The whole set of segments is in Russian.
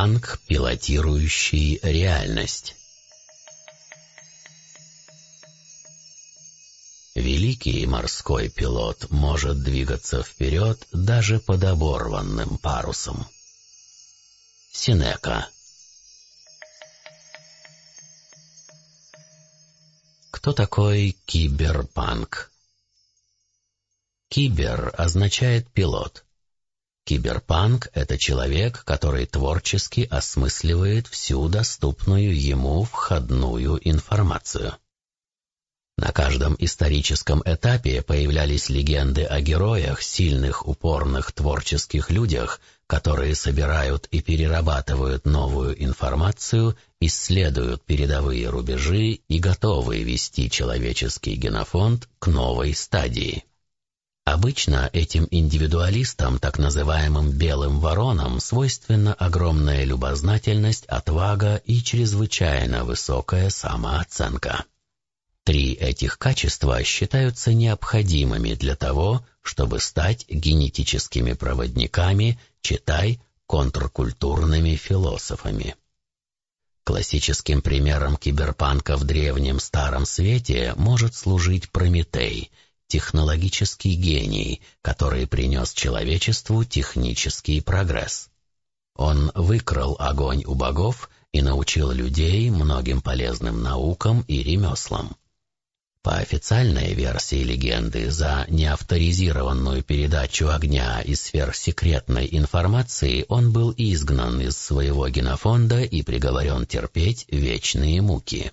Киберпанк, пилотирующий реальность. Великий морской пилот может двигаться вперед даже под оборванным парусом. Синека Кто такой киберпанк? Кибер означает пилот. Киберпанк — это человек, который творчески осмысливает всю доступную ему входную информацию. На каждом историческом этапе появлялись легенды о героях, сильных, упорных, творческих людях, которые собирают и перерабатывают новую информацию, исследуют передовые рубежи и готовы вести человеческий генофонд к новой стадии. Обычно этим индивидуалистам, так называемым «белым воронам», свойственна огромная любознательность, отвага и чрезвычайно высокая самооценка. Три этих качества считаются необходимыми для того, чтобы стать генетическими проводниками, читай, контркультурными философами. Классическим примером киберпанка в древнем Старом Свете может служить Прометей – технологический гений, который принес человечеству технический прогресс. Он выкрал огонь у богов и научил людей многим полезным наукам и ремеслам. По официальной версии легенды, за неавторизированную передачу огня и сверхсекретной информации он был изгнан из своего генофонда и приговорен терпеть вечные муки.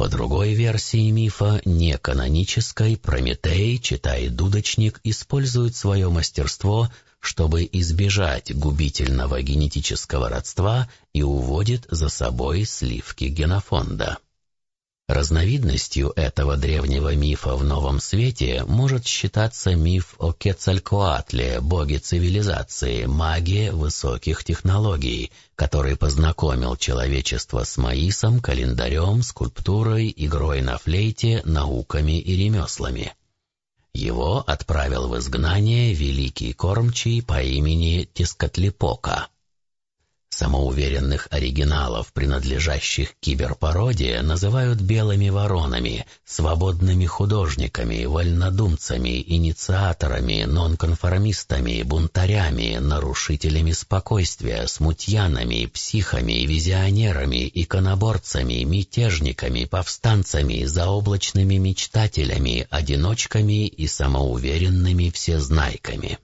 По другой версии мифа, неканонической, Прометей, читай дудочник, использует свое мастерство, чтобы избежать губительного генетического родства и уводит за собой сливки генофонда. Разновидностью этого древнего мифа в новом свете может считаться миф о Кецалькоатле, боге цивилизации, маге высоких технологий, который познакомил человечество с Маисом, календарем, скульптурой, игрой на флейте, науками и ремеслами. Его отправил в изгнание великий кормчий по имени Тискотлипока. Самоуверенных оригиналов, принадлежащих киберпороде, называют белыми воронами, свободными художниками, вольнодумцами, инициаторами, нонконформистами, бунтарями, нарушителями спокойствия, смутьянами, психами, визионерами, иконоборцами, мятежниками, повстанцами, заоблачными мечтателями, одиночками и самоуверенными всезнайками.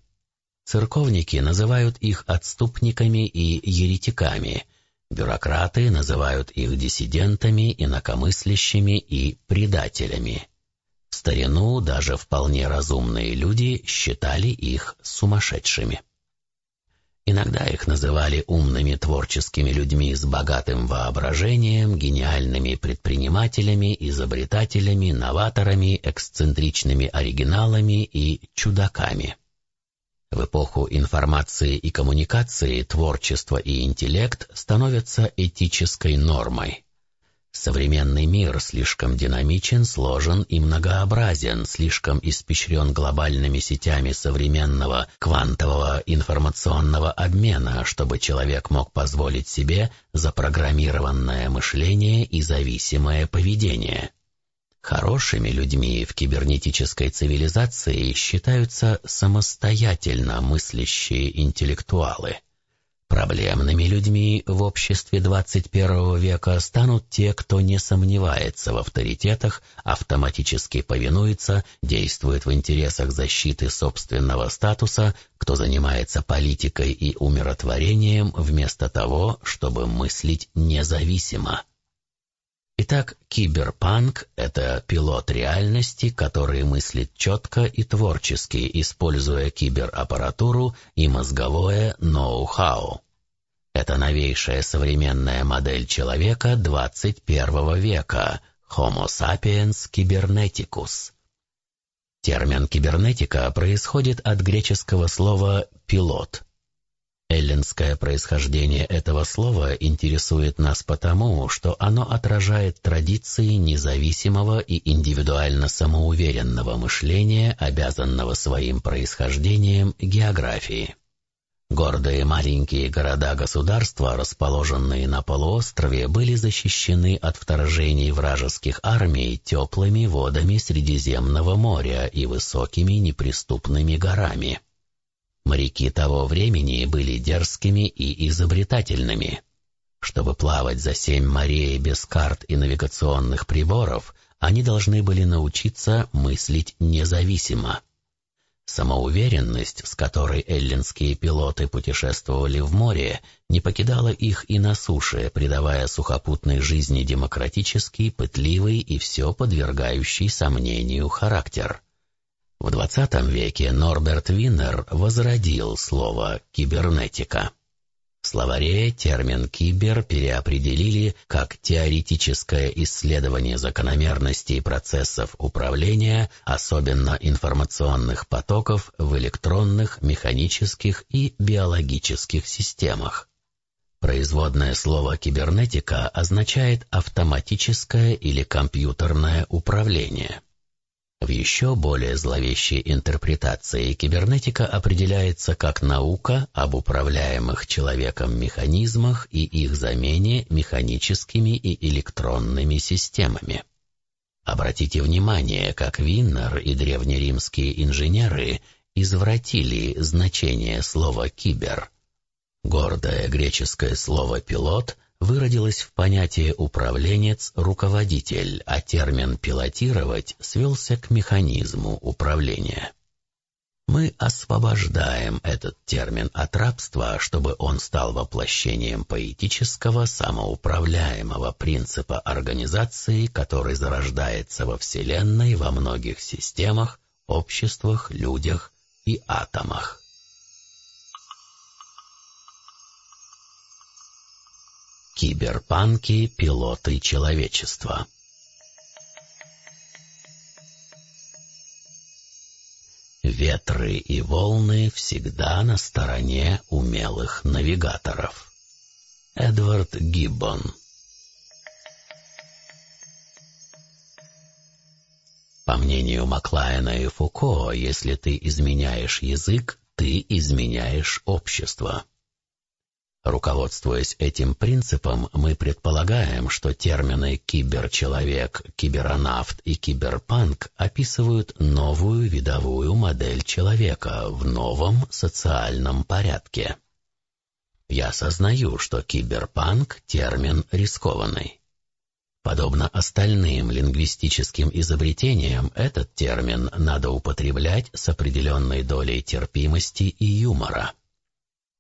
Церковники называют их отступниками и еретиками, бюрократы называют их диссидентами, инакомыслящими и предателями. В старину даже вполне разумные люди считали их сумасшедшими. Иногда их называли умными творческими людьми с богатым воображением, гениальными предпринимателями, изобретателями, новаторами, эксцентричными оригиналами и чудаками. В эпоху информации и коммуникации творчество и интеллект становятся этической нормой. Современный мир слишком динамичен, сложен и многообразен, слишком испещрен глобальными сетями современного квантового информационного обмена, чтобы человек мог позволить себе запрограммированное мышление и зависимое поведение. Хорошими людьми в кибернетической цивилизации считаются самостоятельно мыслящие интеллектуалы. Проблемными людьми в обществе 21 века станут те, кто не сомневается в авторитетах, автоматически повинуется, действует в интересах защиты собственного статуса, кто занимается политикой и умиротворением вместо того, чтобы мыслить независимо. Итак, киберпанк — это пилот реальности, который мыслит четко и творчески, используя кибераппаратуру и мозговое ноу-хау. Это новейшая современная модель человека 21 века Homo sapiens kyberneticus. Термин «кибернетика» происходит от греческого слова «пилот», Эллинское происхождение этого слова интересует нас потому, что оно отражает традиции независимого и индивидуально самоуверенного мышления, обязанного своим происхождением географии. Гордые маленькие города-государства, расположенные на полуострове, были защищены от вторжений вражеских армий теплыми водами Средиземного моря и высокими неприступными горами. Моряки того времени были дерзкими и изобретательными. Чтобы плавать за семь морей без карт и навигационных приборов, они должны были научиться мыслить независимо. Самоуверенность, с которой эллинские пилоты путешествовали в море, не покидала их и на суше, придавая сухопутной жизни демократический, пытливый и все подвергающий сомнению характер. В XX веке Норберт Виннер возродил слово «кибернетика». В словаре термин «кибер» переопределили как теоретическое исследование закономерностей процессов управления, особенно информационных потоков в электронных, механических и биологических системах. Производное слово «кибернетика» означает автоматическое или компьютерное управление. В еще более зловещей интерпретации кибернетика определяется как наука об управляемых человеком механизмах и их замене механическими и электронными системами. Обратите внимание, как Виннер и древнеримские инженеры извратили значение слова «кибер». Гордое греческое слово «пилот» выродилось в понятие «управленец-руководитель», а термин «пилотировать» свелся к механизму управления. Мы освобождаем этот термин от рабства, чтобы он стал воплощением поэтического самоуправляемого принципа организации, который зарождается во Вселенной во многих системах, обществах, людях и атомах. Киберпанки – пилоты человечества. Ветры и волны всегда на стороне умелых навигаторов. Эдвард Гиббон По мнению Маклайна и Фуко, если ты изменяешь язык, ты изменяешь общество. Руководствуясь этим принципом, мы предполагаем, что термины «киберчеловек», «киберонавт» и «киберпанк» описывают новую видовую модель человека в новом социальном порядке. Я осознаю, что киберпанк – термин рискованный. Подобно остальным лингвистическим изобретениям, этот термин надо употреблять с определенной долей терпимости и юмора.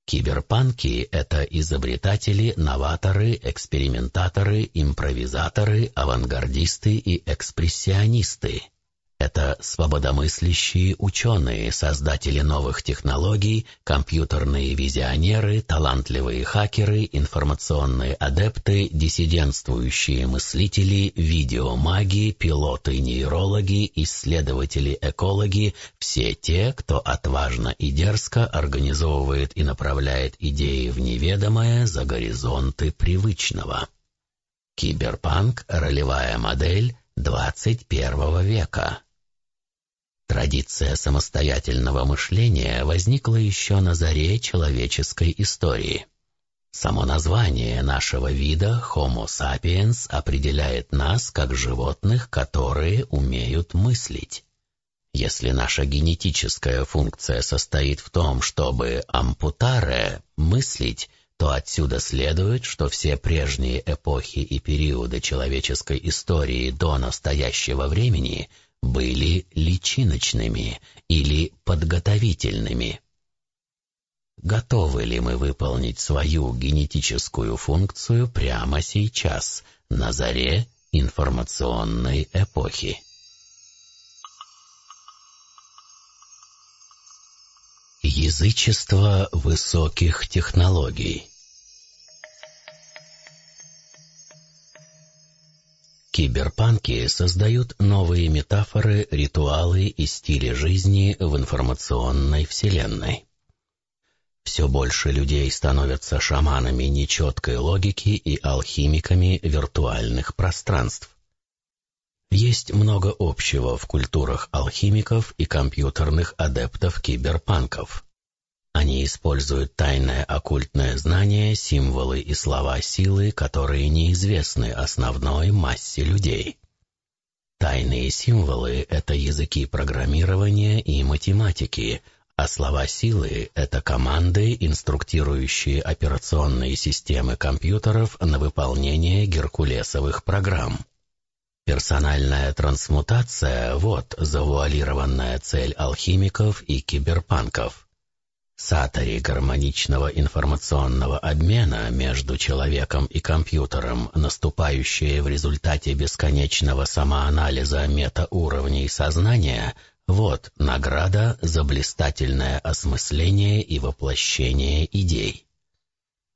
Киберпанки — это изобретатели, новаторы, экспериментаторы, импровизаторы, авангардисты и экспрессионисты. Это свободомыслящие ученые, создатели новых технологий, компьютерные визионеры, талантливые хакеры, информационные адепты, диссидентствующие мыслители, видеомаги, пилоты-нейрологи, исследователи-экологи, все те, кто отважно и дерзко организовывает и направляет идеи в неведомое за горизонты привычного. Киберпанк – ролевая модель 21 века. Традиция самостоятельного мышления возникла еще на заре человеческой истории. Само название нашего вида Homo sapiens определяет нас как животных, которые умеют мыслить. Если наша генетическая функция состоит в том, чтобы ампутаре мыслить, то отсюда следует, что все прежние эпохи и периоды человеческой истории до настоящего времени – были личиночными или подготовительными. Готовы ли мы выполнить свою генетическую функцию прямо сейчас, на заре информационной эпохи? Язычество высоких технологий Киберпанки создают новые метафоры, ритуалы и стили жизни в информационной вселенной. Все больше людей становятся шаманами нечеткой логики и алхимиками виртуальных пространств. Есть много общего в культурах алхимиков и компьютерных адептов киберпанков. Они используют тайное оккультное знание, символы и слова силы, которые неизвестны основной массе людей. Тайные символы — это языки программирования и математики, а слова силы — это команды, инструктирующие операционные системы компьютеров на выполнение геркулесовых программ. Персональная трансмутация — вот завуалированная цель алхимиков и киберпанков — Сатори гармоничного информационного обмена между человеком и компьютером, наступающие в результате бесконечного самоанализа метауровней сознания, вот награда за блистательное осмысление и воплощение идей.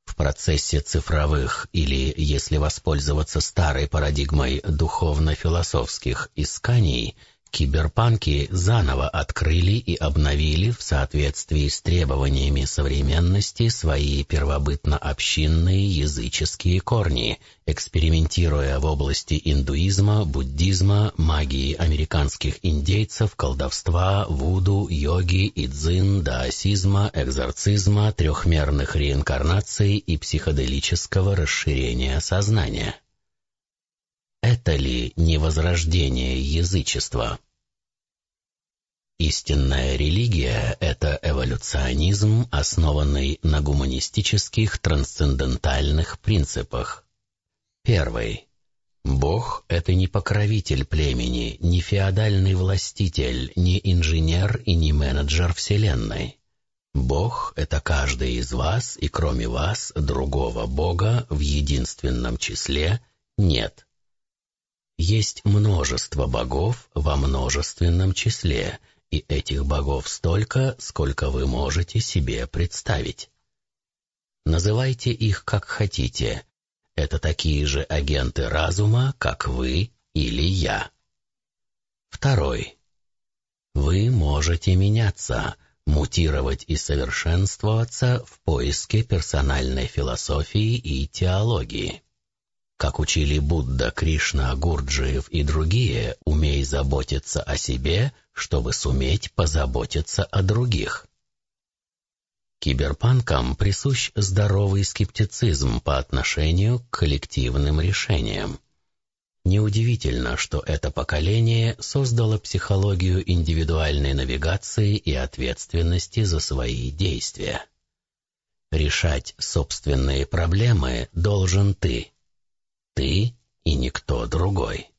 В процессе цифровых или, если воспользоваться старой парадигмой духовно-философских исканий – Киберпанки заново открыли и обновили в соответствии с требованиями современности свои первобытно-общинные языческие корни, экспериментируя в области индуизма, буддизма, магии американских индейцев, колдовства, вуду, йоги, идзин, даосизма, экзорцизма, трехмерных реинкарнаций и психоделического расширения сознания. Это ли не возрождение язычества? Истинная религия — это эволюционизм, основанный на гуманистических трансцендентальных принципах. Первый. Бог — это не покровитель племени, не феодальный властитель, не инженер и не менеджер Вселенной. Бог — это каждый из вас, и кроме вас, другого Бога в единственном числе нет. Есть множество богов во множественном числе, и этих богов столько, сколько вы можете себе представить. Называйте их как хотите. Это такие же агенты разума, как вы или я. Второй. Вы можете меняться, мутировать и совершенствоваться в поиске персональной философии и теологии. Как учили Будда, Кришна, Гурджиев и другие, умей заботиться о себе, чтобы суметь позаботиться о других. Киберпанкам присущ здоровый скептицизм по отношению к коллективным решениям. Неудивительно, что это поколение создало психологию индивидуальной навигации и ответственности за свои действия. Решать собственные проблемы должен ты – ты и никто другой.